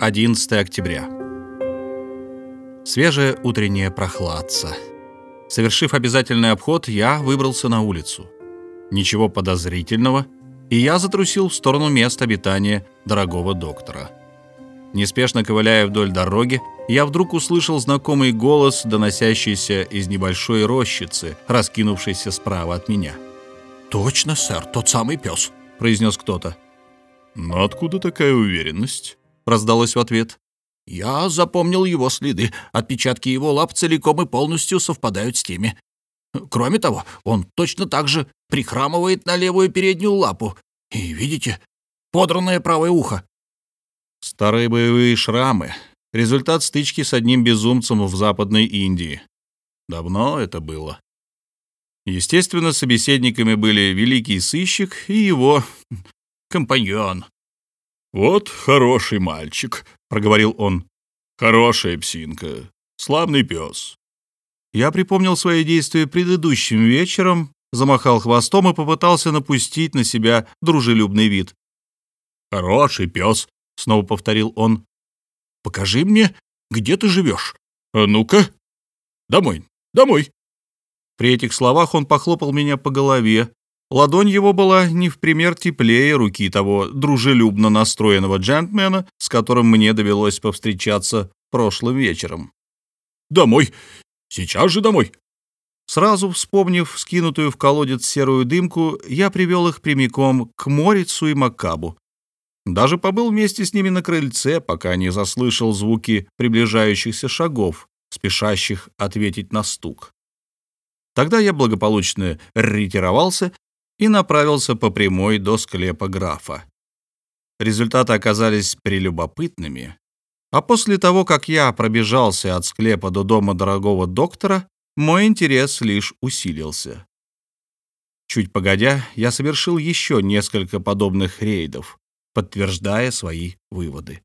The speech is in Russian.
11 октября. Свежая утренняя прохладца. Совершив обязательный обход, я выбрался на улицу. Ничего подозрительного, и я затрусил в сторону места обитания дорогого доктора. Неспешно ковыляя вдоль дороги, я вдруг услышал знакомый голос, доносящийся из небольшой рощицы, раскинувшейся справа от меня. «Точно, сэр, тот самый пес», — произнес кто-то. «Но откуда такая уверенность?» Раздалось в ответ. «Я запомнил его следы. Отпечатки его лап целиком и полностью совпадают с теми. Кроме того, он точно так же прихрамывает на левую переднюю лапу. И, видите, подранное правое ухо». Старые боевые шрамы. Результат стычки с одним безумцем в Западной Индии. Давно это было. Естественно, собеседниками были великий сыщик и его компаньон, «Вот хороший мальчик», — проговорил он. «Хорошая псинка, славный пес». Я припомнил свои действия предыдущим вечером, замахал хвостом и попытался напустить на себя дружелюбный вид. «Хороший пес», — снова повторил он. «Покажи мне, где ты живешь. А ну-ка, домой, домой». При этих словах он похлопал меня по голове, Ладонь его была не в пример теплее руки того дружелюбно настроенного джентльмена, с которым мне довелось повстречаться прошлым вечером. «Домой! Сейчас же домой!» Сразу вспомнив скинутую в колодец серую дымку, я привел их прямиком к Морицу и Макабу. Даже побыл вместе с ними на крыльце, пока не заслышал звуки приближающихся шагов, спешащих ответить на стук. Тогда я благополучно ретировался и направился по прямой до склепа графа. Результаты оказались прелюбопытными, а после того, как я пробежался от склепа до дома дорогого доктора, мой интерес лишь усилился. Чуть погодя, я совершил еще несколько подобных рейдов, подтверждая свои выводы.